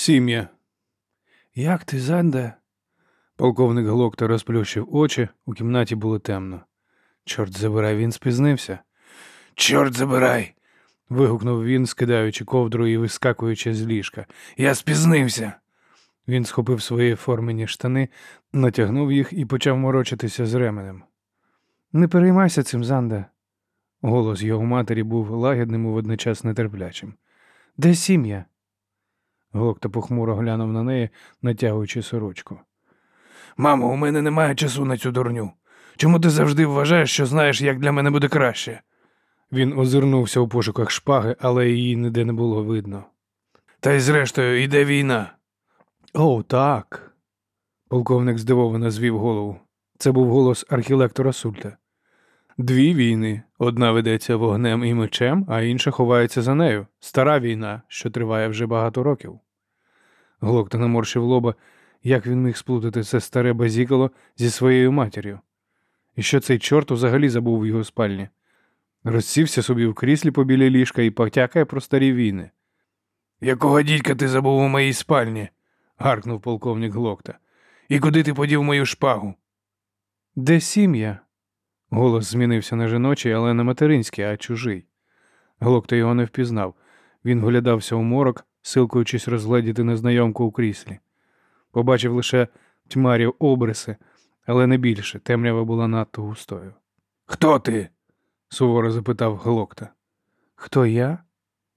Сім'я. Як ти, Занде? Полковник Глокта розплющив очі, у кімнаті було темно. Чорт забирай, він спізнився. Чорт забирай. вигукнув він, скидаючи ковдру і вискакуючи з ліжка. Я спізнився. Він схопив свої формені штани, натягнув їх і почав морочитися з ременем. Не переймайся цим, Занде. Голос його матері був лагідним і водночас нетерплячим. Де сім'я? Глокта похмуро глянув на неї, натягуючи сорочку. Мамо, у мене немає часу на цю дурню. Чому ти завжди вважаєш, що знаєш, як для мене буде краще? Він озирнувся у пошуках шпаги, але її ніде не було видно. Та й зрештою йде війна. О, так. Полковник здивовано звів голову. Це був голос архілектора Сульта. Дві війни. Одна ведеться вогнем і мечем, а інша ховається за нею. Стара війна, що триває вже багато років. Глокта наморщив лоба, як він міг сплутати це старе базікало зі своєю матір'ю. І що цей чорт взагалі забув в його спальні? Розсівся собі в кріслі побілі ліжка і потякає про старі війни. Якого дідька ти забув у моїй спальні? гаркнув полковник Глокта. І куди ти подів мою шпагу? Де сім'я? Голос змінився на жіночий, але не материнський, а чужий. Глокта його не впізнав. Він глядався у морок, силкуючись розгледіти незнайомку у кріслі. Побачив лише тьмарі обриси, але не більше. Темрява була надто густою. Хто ти? суворо запитав Глокта. Хто я?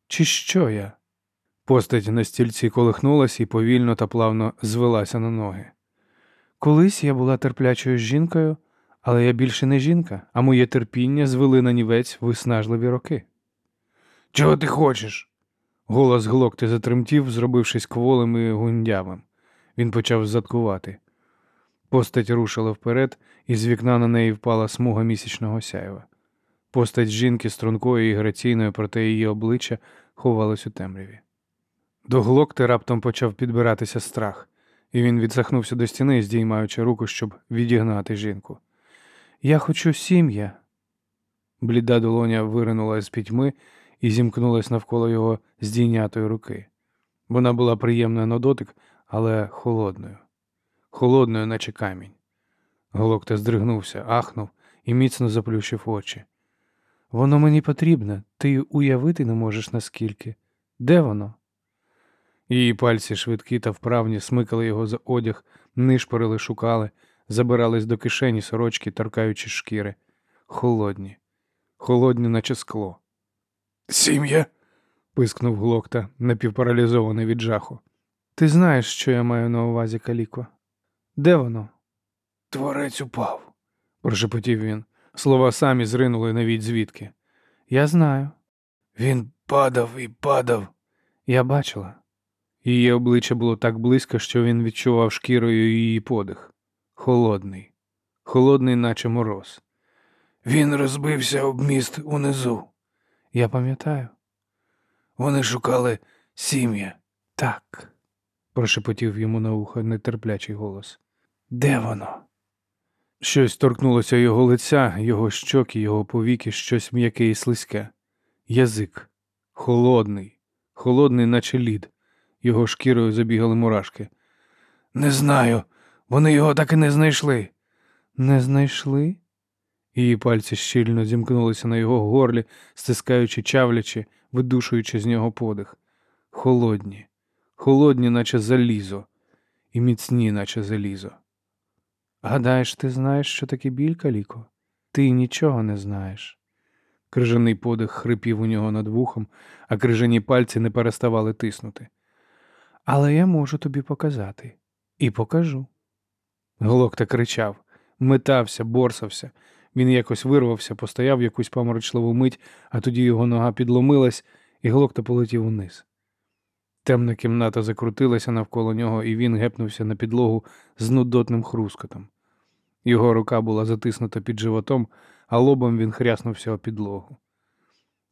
Чи що я? Постать на стільці колихнулася і повільно та плавно звелася на ноги. Колись я була терплячою жінкою, але я більше не жінка, а моє терпіння звели на нівець виснажливі роки. Чого ти хочеш? Голос глокти затремтів, зробившись кволим і гундявим. Він почав заткувати. Постать рушила вперед, і з вікна на неї впала смуга місячного сяєва. Постать жінки стрункою і граційною, проте її обличчя ховалось у темряві. До глокти раптом почав підбиратися страх, і він відсахнувся до стіни, здіймаючи руку, щоб відігнати жінку. Я хочу сім'я. Бліда долоня виринула з пітьми і зімкнулась навколо його здійнятої руки. Вона була приємною на дотик, але холодною, холодною, наче камінь. Голокта здригнувся, ахнув і міцно заплющив очі. Воно мені потрібне, ти уявити не можеш наскільки. Де воно? Її пальці швидкі та вправні смикали його за одяг, нишпорили, шукали, забирались до кишені сорочки, торкаючи шкіри. Холодні, холодні, наче скло. Сім'я. пискнув глокта, напівпаралізований від жаху. Ти знаєш, що я маю на увазі, Каліко? Де воно? Творець упав, прошепотів він. Слова самі зринули навіть звідки. Я знаю. Він падав і падав. Я бачила. Її обличчя було так близько, що він відчував шкірою її подих. Холодний, холодний, наче мороз. Він розбився об міст унизу. Я пам'ятаю. Вони шукали сім'я. Так, прошепотів йому на ухо нетерплячий голос. Де воно? Щось торкнулося його лиця, його щоки, його повіки, щось м'яке і слизьке. Язик холодний, холодний, наче лід. Його шкірою забігали мурашки. Не знаю, вони його так і не знайшли. Не знайшли? Її пальці щільно зімкнулися на його горлі, стискаючи, чавлячи, видушуючи з нього подих. Холодні, холодні, наче залізо, і міцні, наче залізо. Гадаєш, ти знаєш, що таке біль, Каліко? Ти нічого не знаєш. Крижаний подих хрипів у нього над вухом, а крижані пальці не переставали тиснути. Але я можу тобі показати і покажу. Глокта кричав, метався, борсався. Він якось вирвався, постояв якусь поморочливу мить, а тоді його нога підломилась, і глокта полетів униз. Темна кімната закрутилася навколо нього, і він гепнувся на підлогу з нудотним хрускотом. Його рука була затиснута під животом, а лобом він хряснувся о підлогу.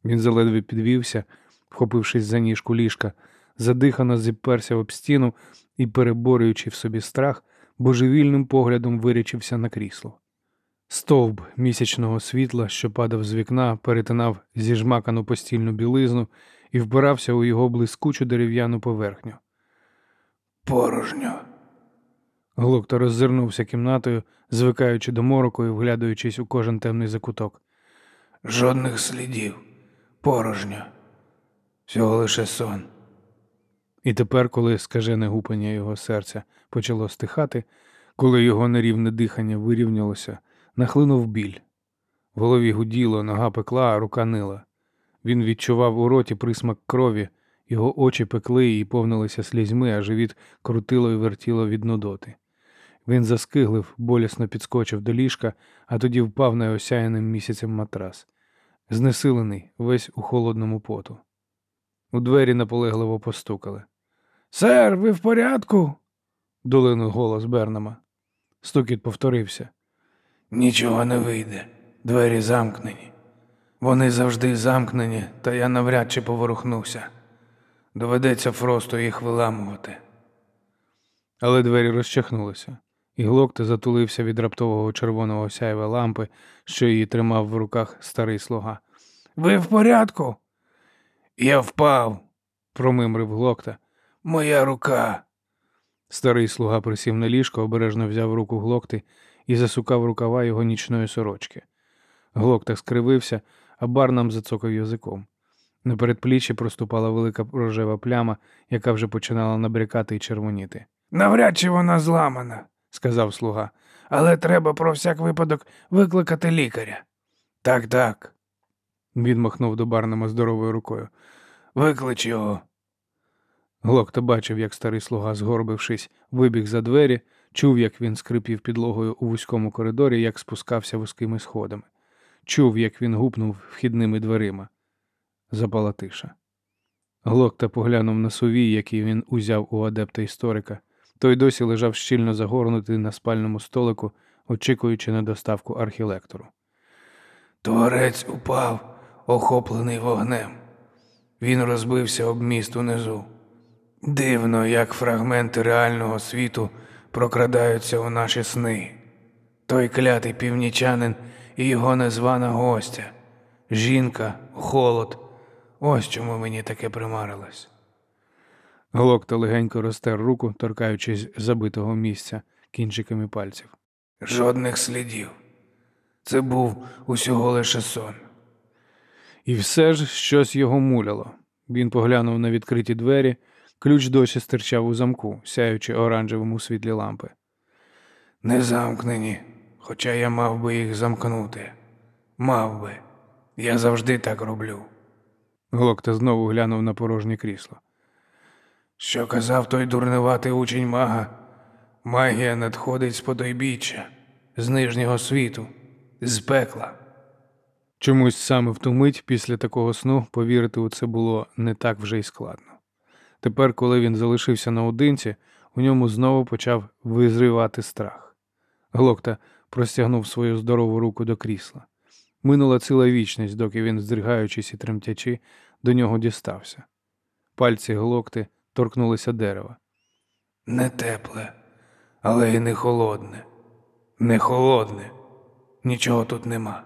Він заледве підвівся, вхопившись за ніжку ліжка, задихано зіперся об стіну і, переборюючи в собі страх, божевільним поглядом вирячився на крісло. Стовб місячного світла, що падав з вікна, перетинав зіжмакану постільну білизну і вбирався у його блискучу дерев'яну поверхню. Порожньо. Глокта роззирнувся кімнатою, звикаючи до мороку і вглядаючись у кожен темний закуток. Жодних слідів. Порожньо. Всього лише сон. І тепер, коли скажене гупання його серця почало стихати, коли його нерівне дихання вирівнялося, нахлинув біль. В голові гуділо, нога пекла, а рука нила. Він відчував у роті присмак крові, його очі пекли і повнилися слізьми, а живіт крутило і вертіло від нудоти. Він заскиглив, болісно підскочив до ліжка, а тоді впав на осяяним місяцем матрас, знесилений, весь у холодному поту. У двері наполегливо постукали. Сер, ви в порядку? долинув голос Бернама. Стукіт повторився. Нічого не вийде. Двері замкнені. Вони завжди замкнені, та я навряд чи поворухнуся. Доведеться просто їх виламувати. Але двері розчахнулися, і глокта затулився від раптового червоного сяйва лампи, що її тримав в руках старий слуга. Ви в порядку? Я впав. промимрив глокта. Моя рука. Старий слуга присів на ліжко, обережно взяв руку глокти і засукав рукава його нічної сорочки. Глокта скривився, а барнам зацокав язиком. На передпліччі проступала велика рожева пляма, яка вже починала набрякати і червоніти. Навряд чи вона зламана, сказав слуга. але треба про всяк випадок викликати лікаря. Так, так, Він махнув до барнама здоровою рукою. виклич його. Глокта бачив, як старий слуга, згорбившись, вибіг за двері, чув, як він скрипів підлогою у вузькому коридорі, як спускався вузькими сходами. Чув, як він гупнув вхідними дверима. Запала тиша. Глокта поглянув на сувій, який він узяв у адепта історика. Той досі лежав щільно загорнутий на спальному столику, очікуючи на доставку архілектору. Творець упав, охоплений вогнем. Він розбився об міст унизу. Дивно, як фрагменти реального світу прокрадаються у наші сни. Той клятий північанин і його незвана гостя. Жінка, холод. Ось чому мені таке примарилось. Глокта легенько розтер руку, торкаючись забитого місця кінчиками пальців. Жодних слідів. Це був усього лише сон. І все ж щось його муляло. Він поглянув на відкриті двері, ключ досі стирчав у замку, сяючи оранжевому світлі лампи. Не замкнені, хоча я мав би їх замкнути. Мав би. Я завжди так роблю. Глокта знову глянув на порожнє крісло. Що казав той дурнуватий учень мага? Магія надходить з потойбіччя, з нижнього світу, з пекла. Чомусь саме в ту мить після такого сну повірити у це було не так вже й складно. Тепер, коли він залишився наодинці, у ньому знову почав визривати страх. Глокта простягнув свою здорову руку до крісла. Минула ціла вічність, доки він, здригаючись і тремтячи, до нього дістався. Пальці глокти торкнулися дерева. Не тепле, але й не холодне. Не холодне. Нічого тут нема.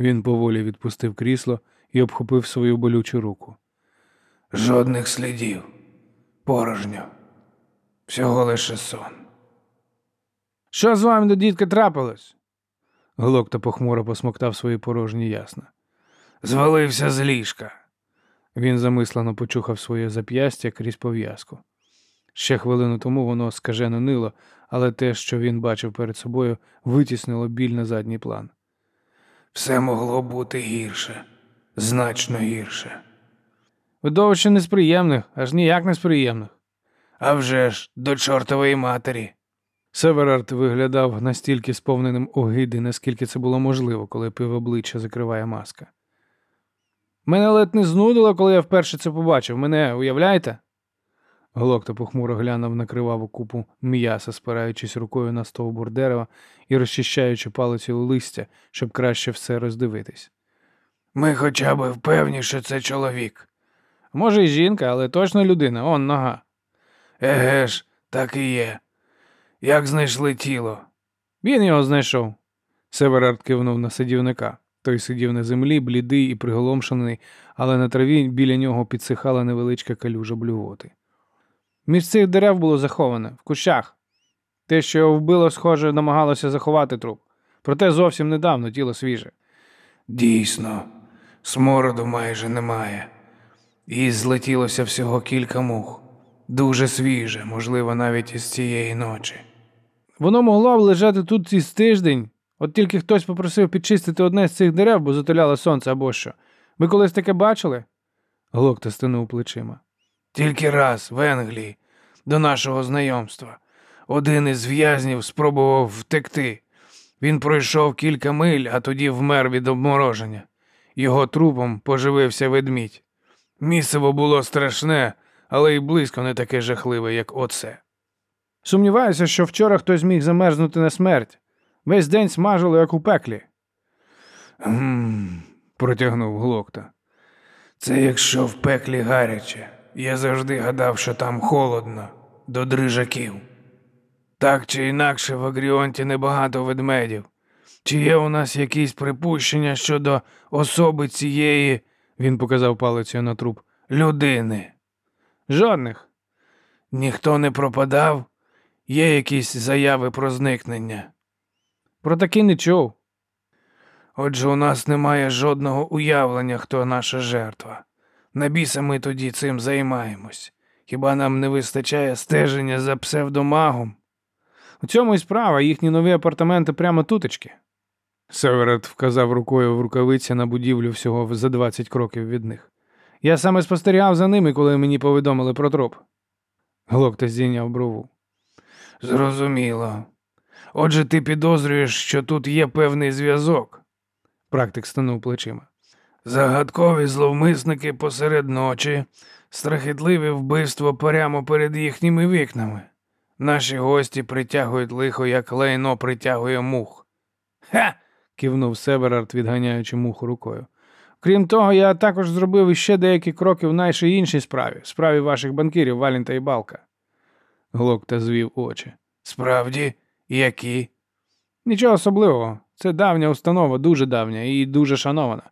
Він поволі відпустив крісло і обхопив свою болючу руку. Жодних слідів. Порожньо. Всього лише сон. Що з вами до дітки трапилось? Глокта похмуро посмоктав свої порожні ясна. Звалився з ліжка. Він замислено почухав своє зап'ястя крізь пов'язку. Ще хвилину тому воно скажено нило, але те, що він бачив перед собою, витіснило біль на задній план. Все могло бути гірше, значно гірше. Видовище не з приємних, аж ніяк не з приємних. А вже ж до чортової матері. Северард виглядав настільки сповненим огиди, наскільки це було можливо, коли півобличчя закриває маска. Мене ледь не знудило, коли я вперше це побачив. Мене уявляєте? Глокта похмуро глянув на криваву купу м'яса, спираючись рукою на стовбур дерева і розчищаючи палицю листя, щоб краще все роздивитись. Ми хоча б впевні, що це чоловік. Може, і жінка, але точно людина, он нога. Еге ж, так і є. Як знайшли тіло? Він його знайшов. Северард кивнув на сидівника. Той сидів на землі, блідий і приголомшений, але на траві біля нього підсихала невеличка калюжа блювоти. Між цих дерев було заховане, в кущах. Те, що його вбило, схоже, намагалося заховати труп. Проте зовсім недавно тіло свіже. Дійсно, смороду майже немає. І злетілося всього кілька мух. Дуже свіже, можливо, навіть із цієї ночі. Воно могло б лежати тут із тиждень, от тільки хтось попросив підчистити одне з цих дерев, бо затуляло сонце або що. Ви колись таке бачили? Глокта стинув плечима. Тільки раз в Енглії, до нашого знайомства, один із в'язнів спробував втекти. Він пройшов кілька миль, а тоді вмер від обмороження. Його трупом поживився ведмідь. Місиво було страшне, але й близько не таке жахливе, як оце. Сумніваюся, що вчора хтось міг замерзнути на смерть. Весь день смажило, як у пеклі. Гм, протягнув глокта. Це якщо в пеклі гаряче. Я завжди гадав, що там холодно, до дрижаків. Так чи інакше в Агріонті небагато ведмедів. Чи є у нас якісь припущення щодо особи цієї, він показав палицею на труп, людини? Жодних. Ніхто не пропадав? Є якісь заяви про зникнення? Про таки не чув. Отже, у нас немає жодного уявлення, хто наша жертва. На біса ми тоді цим займаємось. Хіба нам не вистачає стеження за псевдомагом? У цьому і справа, їхні нові апартаменти прямо тутечки. Северет вказав рукою в рукавиці на будівлю всього за 20 кроків від них. Я саме спостерігав за ними, коли мені повідомили про троп. Глокта здійняв брову. Зрозуміло. Отже, ти підозрюєш, що тут є певний зв'язок. Практик станув плечима. Загадкові зловмисники посеред ночі, страхітливі вбивство прямо перед їхніми вікнами. Наші гості притягують лихо, як лайно притягує мух. Ха. Кивнув Северард, відганяючи муху рукою. Крім того, я також зробив іще деякі кроки в нашій іншій справі, справі ваших банкірів Валінта і Балка. Глокта звів очі. Справді, які? Нічого особливого. Це давня установа, дуже давня і дуже шанована.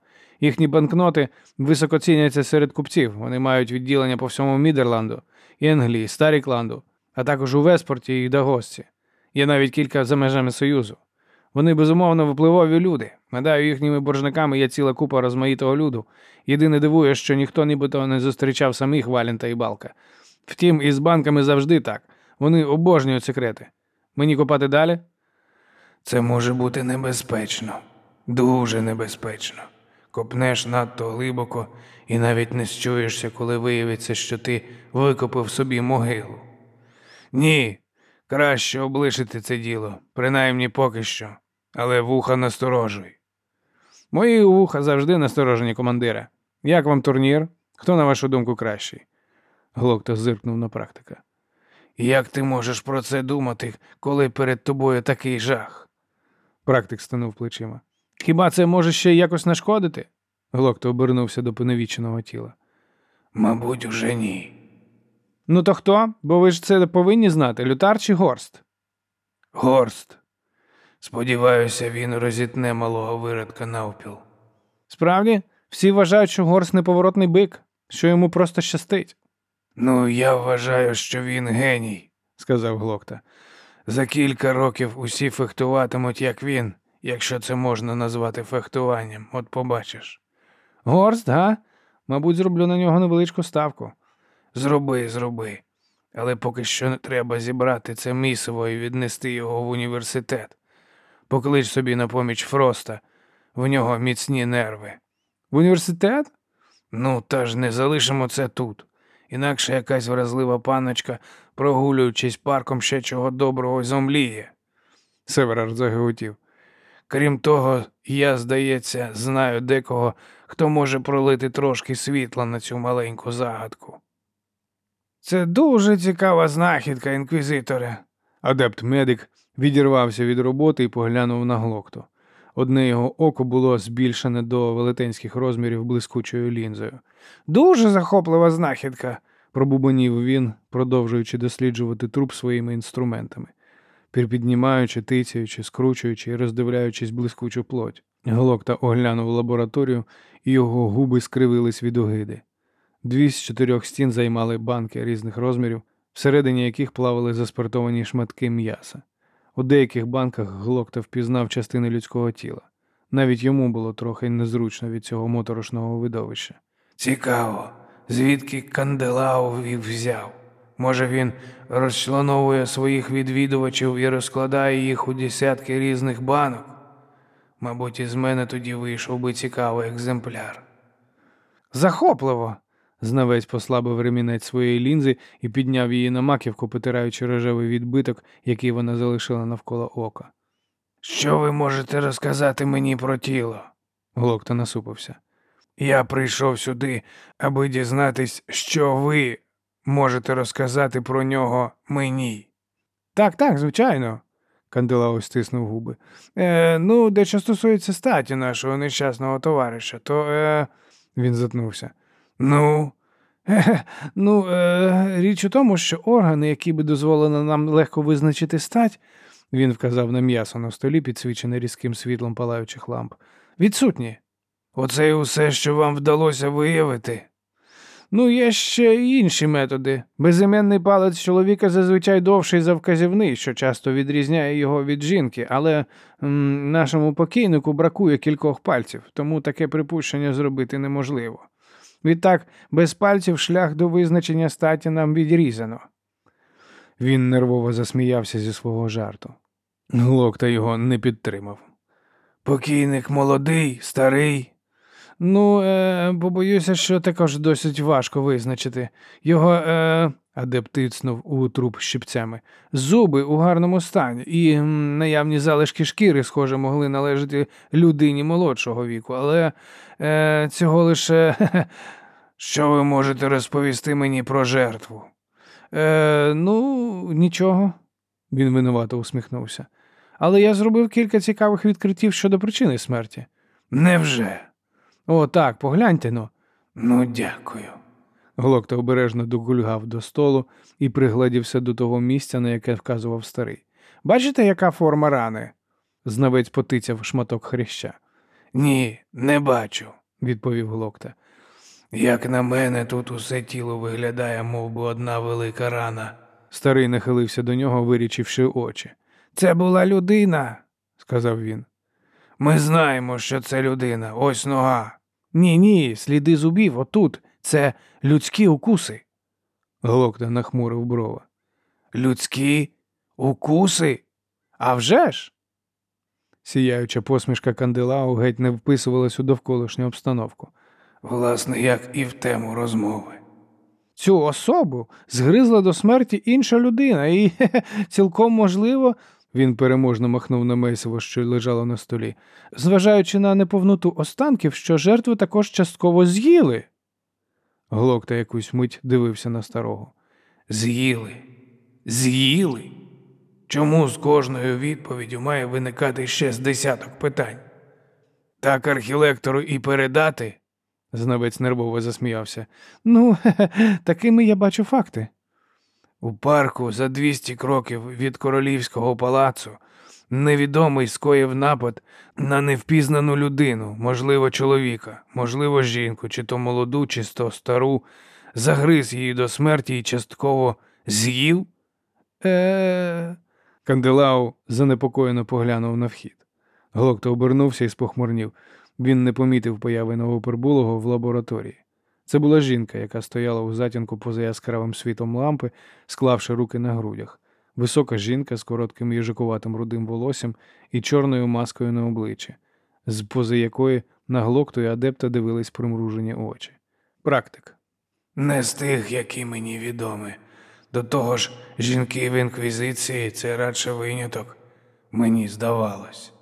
Їхні банкноти високо ціняться серед купців. Вони мають відділення по всьому Мідерланду, і Старікланду, а також у Веспорті і Дагосці. Є навіть кілька за межами Союзу. Вони безумовно впливові люди. Гадаю, їхніми боржниками є ціла купа розмаїтого люду. Єдине дивує, що ніхто нібито не зустрічав самих Валінта і Балка. Втім, із банками завжди так. Вони обожнюють секрети. Мені копати далі? Це може бути небезпечно, дуже небезпечно. Копнеш надто глибоко і навіть не счуєшся, коли виявиться, що ти викопав собі могилу. Ні, краще облишити це діло, принаймні поки що, але вуха насторожуй. Мої вуха завжди насторожені, командире. Як вам турнір? Хто, на вашу думку, кращий? Глокта зиркнув на практика. Як ти можеш про це думати, коли перед тобою такий жах? Практик станув плечима. Хіба це може ще якось нашкодити? Глокта обернувся до поневіченого тіла. Мабуть, уже ні. Ну то хто? Бо ви ж це повинні знати, лютар чи горст? Горст. Сподіваюся, він розітне малого виродка навпіл. Справді, всі вважають, що горст неповоротний бик, що йому просто щастить, Ну, я вважаю, що він геній, сказав Глокта. За кілька років усі фехтуватимуть, як він, якщо це можна назвати фехтуванням, от побачиш. Горст, га? Мабуть, зроблю на нього невеличку ставку. Зроби, зроби. Але поки що не треба зібрати це місиво і віднести його в університет. Поклич собі на поміч Фроста, в нього міцні нерви. В університет? Ну, та ж не залишимо це тут. Інакше якась вразлива паночка, прогулюючись парком ще чого доброго, зомліє. Северар загиготів. Крім того, я, здається, знаю декого, хто може пролити трошки світла на цю маленьку загадку. Це дуже цікава знахідка, інквізиторе. Адепт медик відірвався від роботи і поглянув на глокту. Одне його око було збільшене до велетенських розмірів блискучою лінзою. Дуже захоплива знахідка. пробубонів він, продовжуючи досліджувати труп своїми інструментами, піднімаючи, тицяючи, скручуючи і роздивляючись блискучу плоть. Глокта оглянув лабораторію, і його губи скривились від огиди. Дві з чотирьох стін займали банки різних розмірів, всередині яких плавали заспиртовані шматки м'яса. У деяких банках глокта впізнав частини людського тіла. Навіть йому було трохи незручно від цього моторошного видовища. Цікаво, звідки Канделау взяв? Може, він розчленовує своїх відвідувачів і розкладає їх у десятки різних банок? Мабуть, із мене тоді вийшов би цікавий екземпляр. Захопливо. Знавець послабив ремінець своєї лінзи і підняв її на маківку, потираючи рожевий відбиток, який вона залишила навколо ока. Що ви можете розказати мені про тіло? Глокта насупився. Я прийшов сюди, аби дізнатись, що ви можете розказати про нього мені. Так, так, звичайно. Канделао стиснув губи. Е, ну, дещо стосується статі нашого нещасного товариша, то е... він затнувся. Ну, ну, е, річ у тому, що органи, які би дозволили нам легко визначити стать, він вказав на м'ясо на столі, підсвічене різким світлом палаючих ламп, відсутні. оце і усе, що вам вдалося виявити. Ну, є ще й інші методи. Безіменний палець чоловіка зазвичай довший за вказівний, що часто відрізняє його від жінки, але нашому покійнику бракує кількох пальців, тому таке припущення зробити неможливо. Відтак, без пальців шлях до визначення статі нам відрізано. Він нервово засміявся зі свого жарту. Глокта його не підтримав. Покійник молодий, старий. Ну, е, побоюся, що також досить важко визначити. Його е, адепт тицнув у труп щипцями. Зуби у гарному стані, і м, наявні залишки шкіри, схоже, могли належати людині молодшого віку, але е, цього лише. Що ви можете розповісти мені про жертву? Е, ну, нічого. Він винувато усміхнувся. Але я зробив кілька цікавих відкриттів щодо причини смерті. Невже? О, так, погляньте ну. Ну, дякую. Глокта обережно догульгав до столу і пригладівся до того місця, на яке вказував старий. Бачите, яка форма рани? Знавець потицяв шматок хряща, Ні, не бачу. відповів Глокта. Як на мене, тут усе тіло виглядає, мов би одна велика рана. Старий нахилився до нього, вирічивши очі. Це була людина, сказав він. Ми знаємо, що це людина, ось нога. Ні, ні, сліди зубів отут. Це людські укуси. Глокта нахмурив брова. Людські укуси? А вже ж? Сіяюча посмішка Канделау геть не вписувалась у довколишню обстановку. Власне, як і в тему розмови. Цю особу згризла до смерті інша людина, і хе-хе, цілком можливо, він переможно махнув на месиво, що лежало на столі, зважаючи на неповноту останків, що жертву також частково з'їли. Глокта якусь мить дивився на старого. З'їли. З'їли. Чому з кожною відповіддю має виникати ще з десяток питань? Так архілектору і передати? Знавець нервово засміявся. Ну, такими я бачу факти. У парку за 200 кроків від королівського палацу невідомий скоїв напад на невпізнану людину, можливо, чоловіка, можливо, жінку, чи то молоду, чи то стару, загриз її до смерті і частково з'їв? Е. Канделау занепокоєно поглянув на вхід. Глокта обернувся і спохмурнів. Він не помітив появи новопербулого в лабораторії. Це була жінка, яка стояла у затінку поза яскравим світом лампи, склавши руки на грудях. Висока жінка з коротким їжикуватим рудим волоссям і чорною маскою на обличчі, з пози якої на глокту і адепта дивились примружені очі. Практик. Не з тих, які мені відомі. До того ж, жінки в інквізиції це радше виняток. Мені здавалось.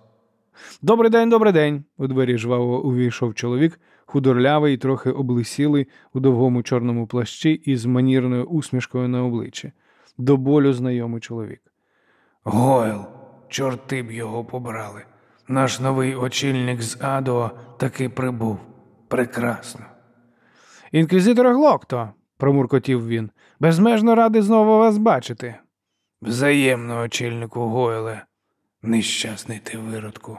Добрий день, добрий день. У двері жваво увійшов чоловік, худорлявий і трохи облисілий у довгому чорному плащі із манірною усмішкою на обличчі. До болю знайомий чоловік. Гойл, чорти б його побрали. Наш новий очільник з Адо таки прибув. Прекрасно. Інквізитор Глокто, промуркотів він. Безмежно радий знову вас бачити. Взаємно, очільнику Гойле. Нещасний ти виродку.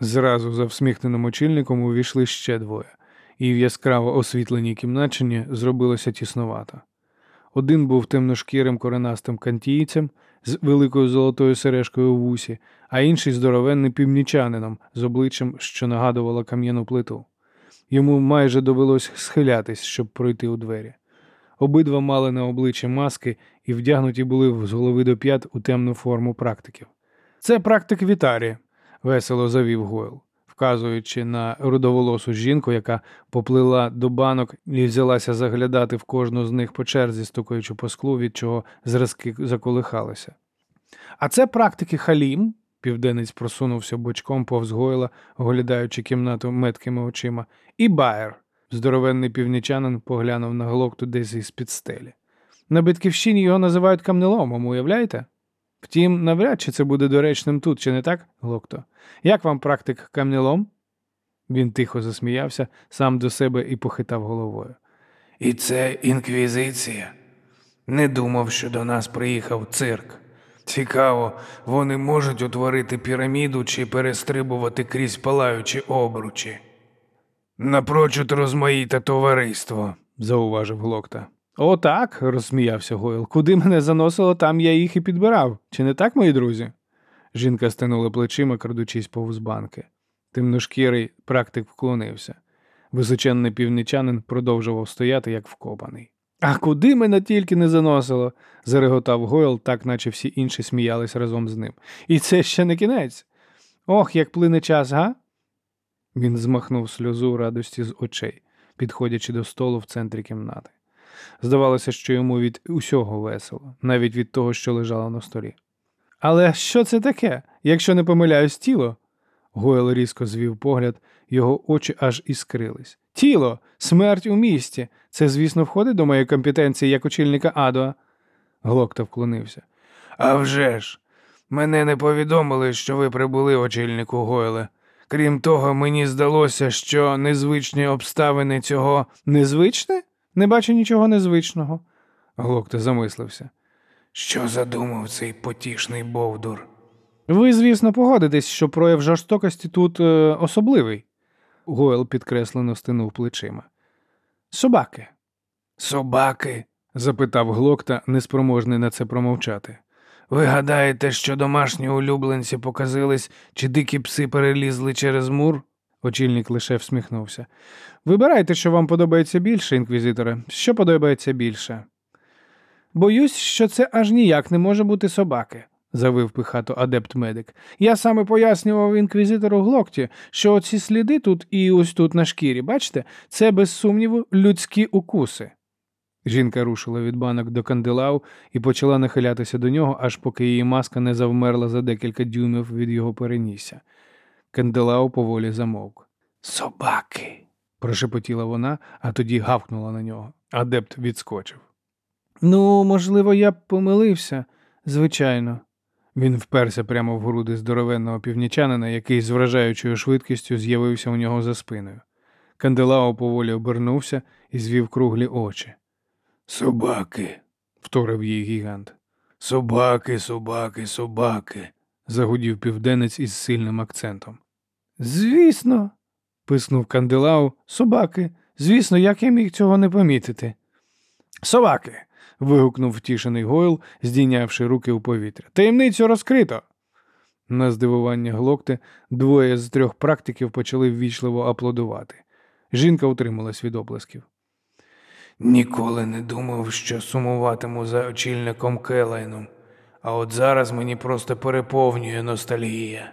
Зразу за всміхненим очільником увійшли ще двоє, і в яскраво освітленій кімначині зробилося тіснувато. Один був темношкірим коренастим кантійцем з великою золотою сережкою у вусі, а інший здоровенним північанином з обличчям, що нагадувало кам'яну плиту. Йому майже довелось схилятись, щоб пройти у двері. Обидва мали на обличчі маски і вдягнуті були з голови до п'ят у темну форму практиків. Це практик Вітарі, весело завів Гойл, вказуючи на рудоволосу жінку, яка поплила до банок і взялася заглядати в кожну з них по черзі, стукаючи по склу, від чого зразки заколихалися. А це практики Халім, південець просунувся бочком повз Гойла, оглядаючи кімнату меткими очима, і Байер. Здоровенний північанин поглянув на глокту десь із під стелі. На Битківщині його називають камнеломом, уявляєте? Втім, навряд чи це буде доречним тут, чи не так, Глокто? Як вам практик камнелом? Він тихо засміявся, сам до себе і похитав головою. І це інквізиція. Не думав, що до нас приїхав цирк. Цікаво, вони можуть утворити піраміду чи перестрибувати крізь палаючі обручі. Напрочуд розмаїте товариство. зауважив Глокта. Отак, розсміявся Гойл. Куди мене заносило, там я їх і підбирав. Чи не так, мої друзі? Жінка стинула плечима, крадучись повз банки. Темношкірий практик вклонився. Височенний північанин продовжував стояти, як вкопаний. А куди мене тільки не заносило? зареготав Гойл, так наче всі інші сміялись разом з ним. І це ще не кінець. Ох, як плине час, га? Він змахнув сльозу радості з очей, підходячи до столу в центрі кімнати. Здавалося, що йому від усього весело, навіть від того, що лежало на столі. Але що це таке, якщо не помиляюсь, тіло? Гойл різко звів погляд, його очі аж іскрились. Тіло, смерть у місті. Це, звісно, входить до моєї компетенції як очільника Адуа. Глокта вклонився. А вже ж, мене не повідомили, що ви прибули, очільнику Гойле. Крім того, мені здалося, що незвичні обставини цього Незвичне? Не бачу нічого незвичного. Глокта замислився. Що задумав цей потішний Бовдур? Ви, звісно, погодитесь, що прояв жорстокості тут е, особливий. Гойл підкреслено стинув плечима. Собаки. Собаки? запитав Глокта, неспроможний на це промовчати. Ви гадаєте, що домашні улюбленці показились, чи дикі пси перелізли через мур? Очільник лише всміхнувся. Вибирайте, що вам подобається більше, інквізиторе. Що подобається більше? Боюсь, що це аж ніяк не може бути собаки, завив пихато адепт медик. Я саме пояснював інквізитору Глокті, що оці сліди тут і ось тут на шкірі, бачите, це без сумніву людські укуси. Жінка рушила від банок до канделау і почала нахилятися до нього, аж поки її маска не завмерла за декілька дюймів від його перенісся. Канделау поволі замовк. Собаки. прошепотіла вона, а тоді гавкнула на нього. Адепт відскочив. Ну, можливо, я б помилився, звичайно. Він вперся прямо в груди здоровенного північанина, який з вражаючою швидкістю з'явився у нього за спиною. Канделао поволі обернувся і звів круглі очі. Собаки, Вторив їй гігант. собаки, собаки, собаки. Загудів південець із сильним акцентом. Звісно, писнув Канделау. Собаки. Звісно, як я міг цього не помітити. Собаки. вигукнув втішений Гойл, здійнявши руки у повітря. Таємницю розкрито. На здивування глокти двоє з трьох практиків почали ввічливо аплодувати. Жінка утрималась від оплесків. Ніколи не думав, що сумуватиму за очільником Келайном, а от зараз мені просто переповнює ностальгія.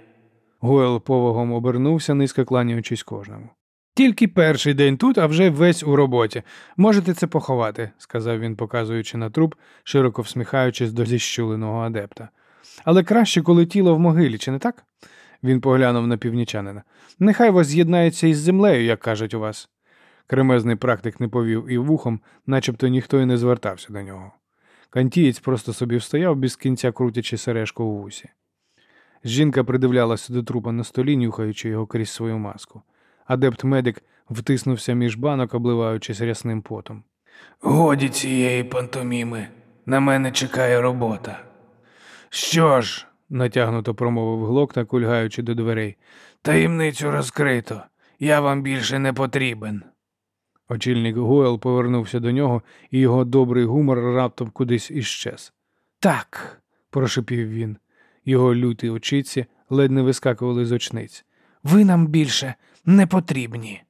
Гойл повагом обернувся, низько кланяючись кожному. Тільки перший день тут, а вже весь у роботі. Можете це поховати, сказав він, показуючи на труп, широко всміхаючись до зіщуленого адепта. Але краще, коли тіло в могилі, чи не так? Він поглянув на північанина. Нехай вас з'єднається із землею, як кажуть у вас. Кремезний практик не повів і вухом, начебто ніхто й не звертався до нього. Кантієць просто собі встояв без кінця крутячи сережку у вусі. Жінка придивлялася до трупа на столі, нюхаючи його крізь свою маску. Адепт медик втиснувся між банок, обливаючись рясним потом. Годі цієї пантоміми. На мене чекає робота. Що ж, натягнуто промовив глокта, кульгаючи до дверей. таємницю розкрито. Я вам більше не потрібен. Очільник Гойл повернувся до нього, і його добрий гумор раптом кудись іщез. Так, прошепів він. Його люті очіці ледь не вискакували з очниць. Ви нам більше не потрібні.